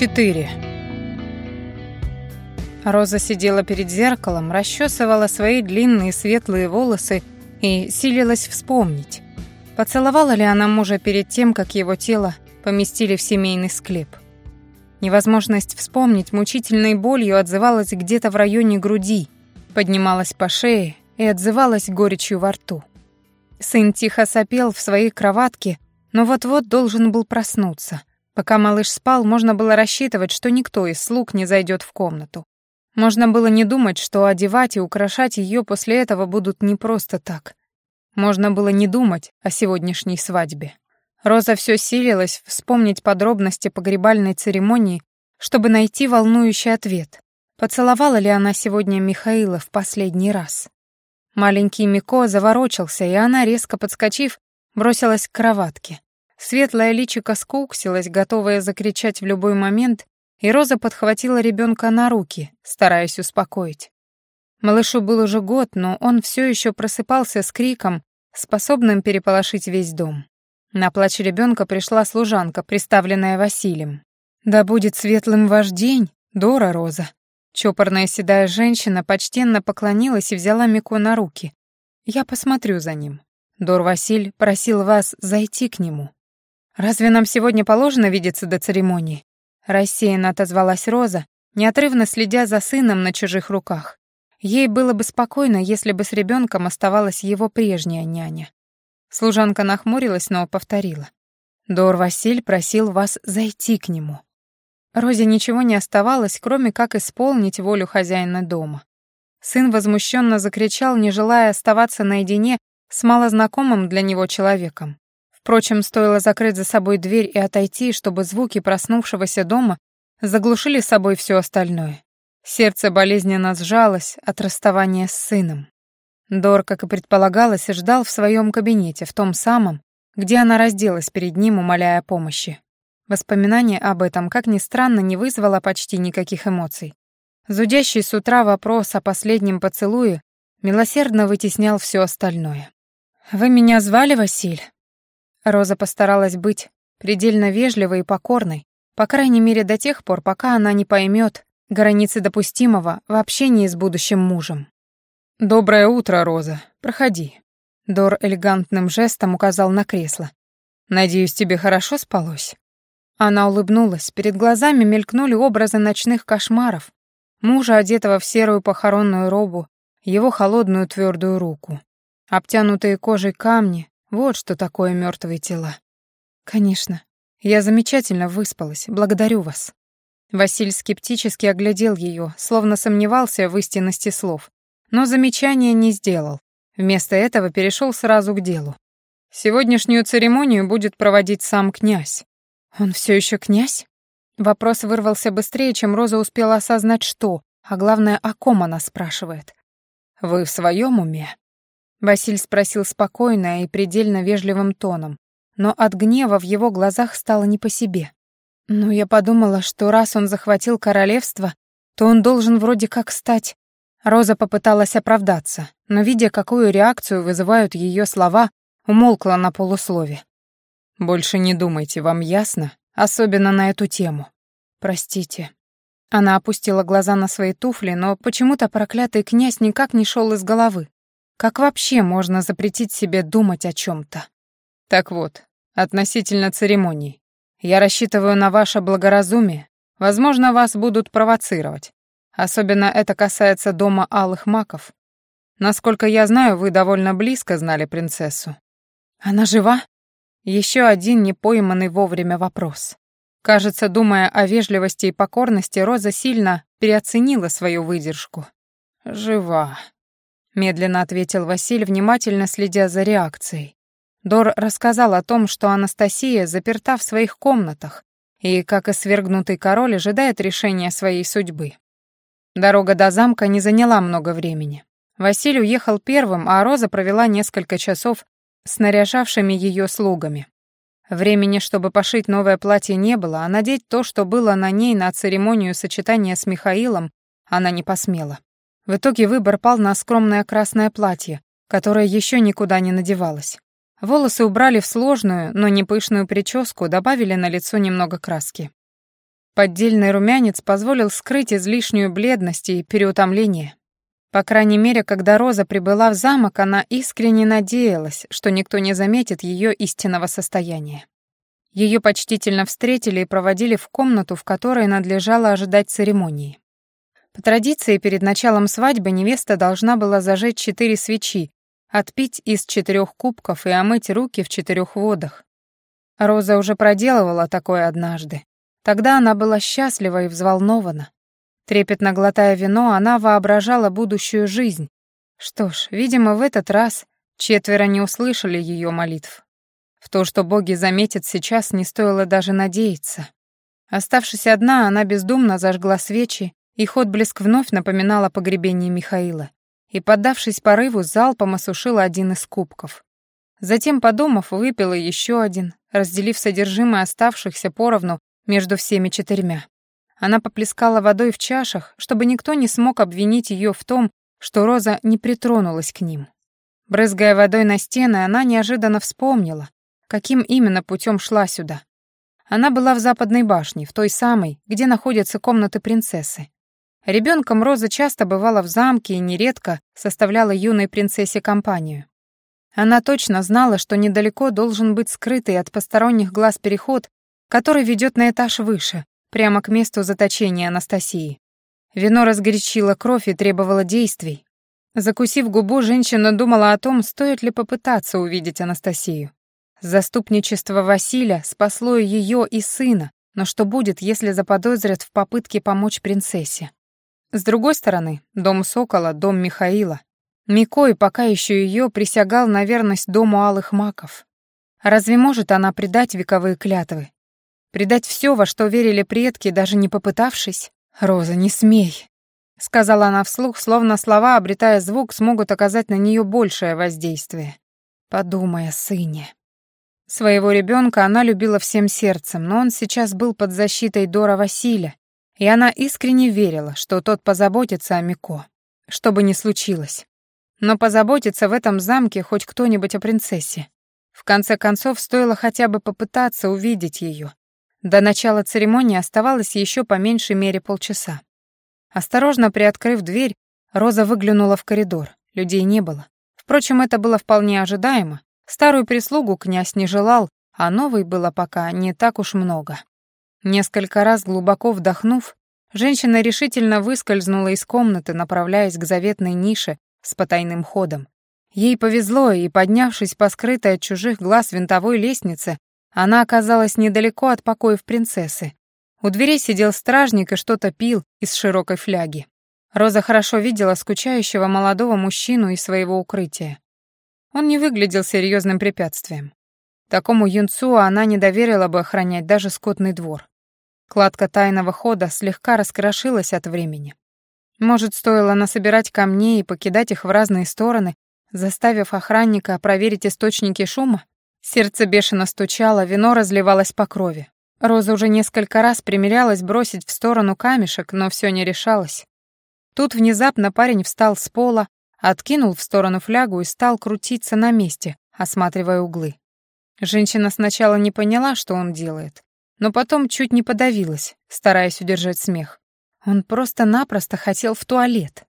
4. Роза сидела перед зеркалом, расчесывала свои длинные светлые волосы и силилась вспомнить, поцеловала ли она мужа перед тем, как его тело поместили в семейный склеп. Невозможность вспомнить мучительной болью отзывалась где-то в районе груди, поднималась по шее и отзывалась горечью во рту. Сын тихо сопел в своей кроватке, но вот-вот должен был проснуться. Пока малыш спал, можно было рассчитывать, что никто из слуг не зайдет в комнату. Можно было не думать, что одевать и украшать ее после этого будут не просто так. Можно было не думать о сегодняшней свадьбе. Роза все силилась вспомнить подробности погребальной церемонии, чтобы найти волнующий ответ. Поцеловала ли она сегодня Михаила в последний раз? Маленький Мико заворочился, и она, резко подскочив, бросилась к кроватке. Светлое личико скуксилось, готовое закричать в любой момент, и Роза подхватила ребенка на руки, стараясь успокоить. Малышу был уже год, но он все еще просыпался с криком, способным переполошить весь дом. На плач ребенка пришла служанка, представленная Василием. «Да будет светлым ваш день, Дора Роза». Чопорная седая женщина почтенно поклонилась и взяла Мико на руки. «Я посмотрю за ним. Дор Василь просил вас зайти к нему». «Разве нам сегодня положено видеться до церемонии?» Рассеянно отозвалась Роза, неотрывно следя за сыном на чужих руках. Ей было бы спокойно, если бы с ребенком оставалась его прежняя няня. Служанка нахмурилась, но повторила. «Дор Василь просил вас зайти к нему». Розе ничего не оставалось, кроме как исполнить волю хозяина дома. Сын возмущенно закричал, не желая оставаться наедине с малознакомым для него человеком. Впрочем, стоило закрыть за собой дверь и отойти, чтобы звуки проснувшегося дома заглушили собой все остальное. Сердце болезненно сжалось от расставания с сыном. Дор, как и предполагалось, ждал в своем кабинете, в том самом, где она разделась перед ним, умоляя о помощи. Воспоминание об этом, как ни странно, не вызвало почти никаких эмоций. Зудящий с утра вопрос о последнем поцелуе милосердно вытеснял все остальное. «Вы меня звали, Василь?» Роза постаралась быть предельно вежливой и покорной, по крайней мере до тех пор, пока она не поймет границы допустимого в общении с будущим мужем. «Доброе утро, Роза. Проходи». Дор элегантным жестом указал на кресло. «Надеюсь, тебе хорошо спалось?» Она улыбнулась. Перед глазами мелькнули образы ночных кошмаров. Мужа, одетого в серую похоронную робу, его холодную твердую руку. Обтянутые кожей камни — вот что такое мертвые тела. «Конечно. Я замечательно выспалась. Благодарю вас». Василь скептически оглядел ее, словно сомневался в истинности слов но замечания не сделал. Вместо этого перешел сразу к делу. Сегодняшнюю церемонию будет проводить сам князь. Он все еще князь? Вопрос вырвался быстрее, чем Роза успела осознать, что, а главное, о ком она спрашивает. «Вы в своем уме?» Василь спросил спокойно и предельно вежливым тоном, но от гнева в его глазах стало не по себе. «Ну, я подумала, что раз он захватил королевство, то он должен вроде как стать Роза попыталась оправдаться, но, видя, какую реакцию вызывают ее слова, умолкла на полуслове. «Больше не думайте, вам ясно? Особенно на эту тему. Простите». Она опустила глаза на свои туфли, но почему-то проклятый князь никак не шел из головы. Как вообще можно запретить себе думать о чем то Так вот, относительно церемоний. Я рассчитываю на ваше благоразумие. Возможно, вас будут провоцировать. Особенно это касается дома алых маков. Насколько я знаю, вы довольно близко знали принцессу. Она жива? Еще один непойманный вовремя вопрос. Кажется, думая о вежливости и покорности, Роза сильно переоценила свою выдержку. «Жива», — медленно ответил Василь, внимательно следя за реакцией. Дор рассказал о том, что Анастасия заперта в своих комнатах и, как и свергнутый король, ожидает решения своей судьбы. Дорога до замка не заняла много времени. Василий уехал первым, а Роза провела несколько часов с наряжавшими ее слугами. Времени, чтобы пошить новое платье, не было, а надеть то, что было на ней на церемонию сочетания с Михаилом, она не посмела. В итоге выбор пал на скромное красное платье, которое еще никуда не надевалось. Волосы убрали в сложную, но не пышную прическу, добавили на лицо немного краски. Поддельный румянец позволил скрыть излишнюю бледность и переутомление. По крайней мере, когда Роза прибыла в замок, она искренне надеялась, что никто не заметит ее истинного состояния. Ее почтительно встретили и проводили в комнату, в которой надлежало ожидать церемонии. По традиции, перед началом свадьбы невеста должна была зажечь четыре свечи, отпить из четырех кубков и омыть руки в четырех водах. Роза уже проделывала такое однажды. Тогда она была счастлива и взволнована. Трепетно глотая вино, она воображала будущую жизнь. Что ж, видимо, в этот раз четверо не услышали ее молитв. В то, что боги заметят сейчас, не стоило даже надеяться. Оставшись одна, она бездумно зажгла свечи, их отблеск вновь напоминал о погребении Михаила, и, поддавшись порыву, залпом осушила один из кубков. Затем, подумав, выпила еще один, разделив содержимое оставшихся поровну между всеми четырьмя. Она поплескала водой в чашах, чтобы никто не смог обвинить ее в том, что Роза не притронулась к ним. Брызгая водой на стены, она неожиданно вспомнила, каким именно путем шла сюда. Она была в западной башне, в той самой, где находятся комнаты принцессы. Ребенком Роза часто бывала в замке и нередко составляла юной принцессе компанию. Она точно знала, что недалеко должен быть скрытый от посторонних глаз переход, который ведет на этаж выше, прямо к месту заточения Анастасии. Вино разгорячило кровь и требовало действий. Закусив губу, женщина думала о том, стоит ли попытаться увидеть Анастасию. Заступничество Василия спасло ее и сына, но что будет, если заподозрят в попытке помочь принцессе? С другой стороны, дом Сокола, дом Михаила. Микой пока еще ее присягал на верность дому алых маков. Разве может она предать вековые клятвы? Предать все, во что верили предки, даже не попытавшись? «Роза, не смей!» — сказала она вслух, словно слова, обретая звук, смогут оказать на нее большее воздействие. «Подумай о сыне». Своего ребенка она любила всем сердцем, но он сейчас был под защитой Дора Василия, и она искренне верила, что тот позаботится о Мико, что бы ни случилось. Но позаботится в этом замке хоть кто-нибудь о принцессе. В конце концов, стоило хотя бы попытаться увидеть ее. До начала церемонии оставалось еще по меньшей мере полчаса. Осторожно приоткрыв дверь, Роза выглянула в коридор. Людей не было. Впрочем, это было вполне ожидаемо. Старую прислугу князь не желал, а новой было пока не так уж много. Несколько раз глубоко вдохнув, женщина решительно выскользнула из комнаты, направляясь к заветной нише с потайным ходом. Ей повезло, и, поднявшись по скрытой от чужих глаз винтовой лестнице, она оказалась недалеко от покоев принцессы. У дверей сидел стражник и что-то пил из широкой фляги. Роза хорошо видела скучающего молодого мужчину из своего укрытия. Он не выглядел серьезным препятствием. Такому юнцу она не доверила бы охранять даже скотный двор. Кладка тайного хода слегка раскрошилась от времени. Может, стоило насобирать камней и покидать их в разные стороны, заставив охранника проверить источники шума? Сердце бешено стучало, вино разливалось по крови. Роза уже несколько раз примерялась бросить в сторону камешек, но все не решалось. Тут внезапно парень встал с пола, Откинул в сторону флягу и стал крутиться на месте, осматривая углы. Женщина сначала не поняла, что он делает, но потом чуть не подавилась, стараясь удержать смех. Он просто-напросто хотел в туалет.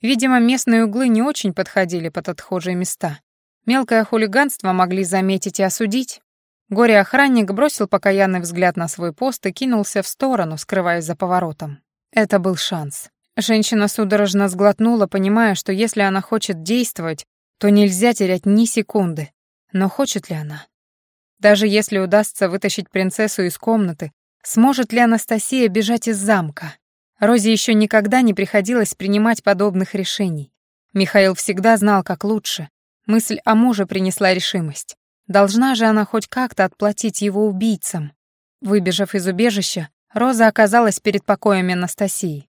Видимо, местные углы не очень подходили под отхожие места. Мелкое хулиганство могли заметить и осудить. Горе-охранник бросил покаянный взгляд на свой пост и кинулся в сторону, скрываясь за поворотом. Это был шанс. Женщина судорожно сглотнула, понимая, что если она хочет действовать, то нельзя терять ни секунды. Но хочет ли она? Даже если удастся вытащить принцессу из комнаты, сможет ли Анастасия бежать из замка? Розе еще никогда не приходилось принимать подобных решений. Михаил всегда знал, как лучше. Мысль о муже принесла решимость. Должна же она хоть как-то отплатить его убийцам. Выбежав из убежища, Роза оказалась перед покоями Анастасии.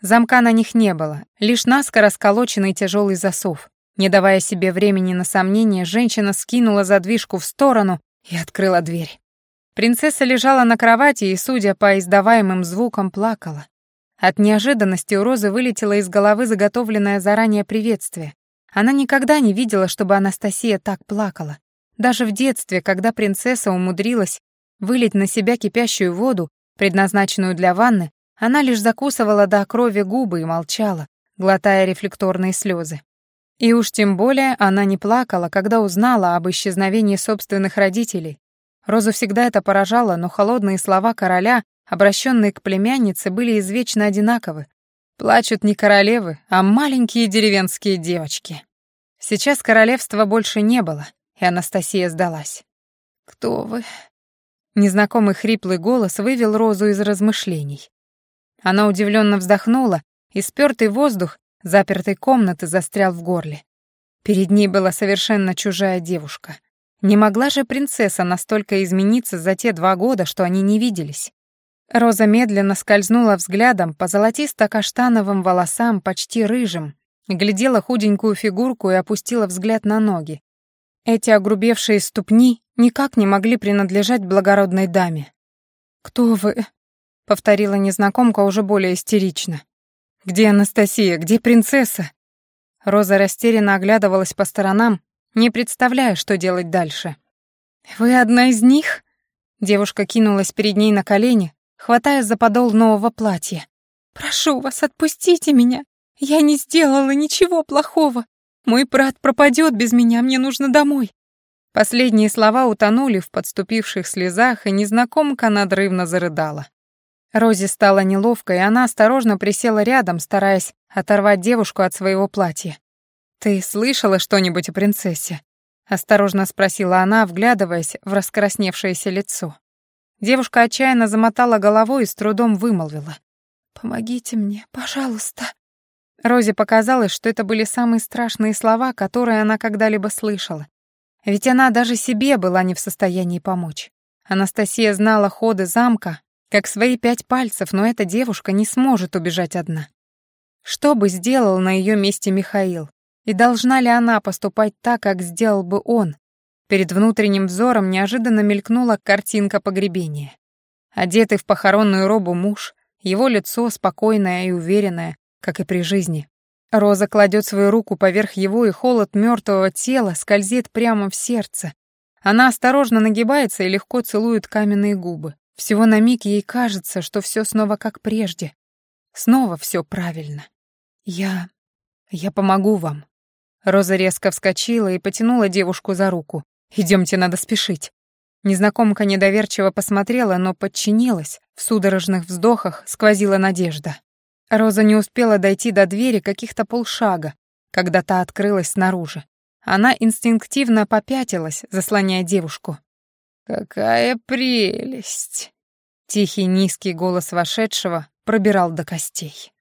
Замка на них не было, лишь наскоро сколоченный тяжелый засов. Не давая себе времени на сомнение, женщина скинула задвижку в сторону и открыла дверь. Принцесса лежала на кровати и, судя по издаваемым звукам, плакала. От неожиданности у Розы вылетело из головы заготовленное заранее приветствие. Она никогда не видела, чтобы Анастасия так плакала. Даже в детстве, когда принцесса умудрилась вылить на себя кипящую воду, Предназначенную для ванны, она лишь закусывала до крови губы и молчала, глотая рефлекторные слезы. И уж тем более она не плакала, когда узнала об исчезновении собственных родителей. Розу всегда это поражало, но холодные слова короля, обращенные к племяннице, были извечно одинаковы. Плачут не королевы, а маленькие деревенские девочки. Сейчас королевства больше не было, и Анастасия сдалась. «Кто вы?» Незнакомый хриплый голос вывел Розу из размышлений. Она удивленно вздохнула, и спёртый воздух запертой комнаты застрял в горле. Перед ней была совершенно чужая девушка. Не могла же принцесса настолько измениться за те два года, что они не виделись. Роза медленно скользнула взглядом по золотисто-каштановым волосам, почти рыжим, глядела худенькую фигурку и опустила взгляд на ноги. Эти огрубевшие ступни никак не могли принадлежать благородной даме. «Кто вы?» — повторила незнакомка уже более истерично. «Где Анастасия? Где принцесса?» Роза растерянно оглядывалась по сторонам, не представляя, что делать дальше. «Вы одна из них?» Девушка кинулась перед ней на колени, хватая за подол нового платья. «Прошу вас, отпустите меня. Я не сделала ничего плохого. Мой брат пропадет без меня, мне нужно домой». Последние слова утонули в подступивших слезах, и незнакомка надрывно зарыдала. Розе стало неловко, и она осторожно присела рядом, стараясь оторвать девушку от своего платья. «Ты слышала что-нибудь о принцессе?» — осторожно спросила она, вглядываясь в раскрасневшееся лицо. Девушка отчаянно замотала головой и с трудом вымолвила. «Помогите мне, пожалуйста». Розе показалось, что это были самые страшные слова, которые она когда-либо слышала. Ведь она даже себе была не в состоянии помочь. Анастасия знала ходы замка, как свои пять пальцев, но эта девушка не сможет убежать одна. Что бы сделал на ее месте Михаил? И должна ли она поступать так, как сделал бы он? Перед внутренним взором неожиданно мелькнула картинка погребения. Одетый в похоронную робу муж, его лицо спокойное и уверенное, как и при жизни. Роза кладет свою руку поверх его, и холод мертвого тела скользит прямо в сердце. Она осторожно нагибается и легко целует каменные губы. Всего на миг ей кажется, что все снова как прежде. Снова все правильно. Я... я помогу вам. Роза резко вскочила и потянула девушку за руку. Идемте, надо спешить. Незнакомка недоверчиво посмотрела, но подчинилась. В судорожных вздохах сквозила надежда. Роза не успела дойти до двери каких-то полшага, когда та открылась снаружи. Она инстинктивно попятилась, заслоняя девушку. «Какая прелесть!» Тихий низкий голос вошедшего пробирал до костей.